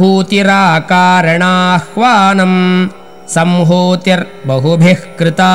हूतिराकारणाह्वानम् संहूतिर्बहुभिः कृता।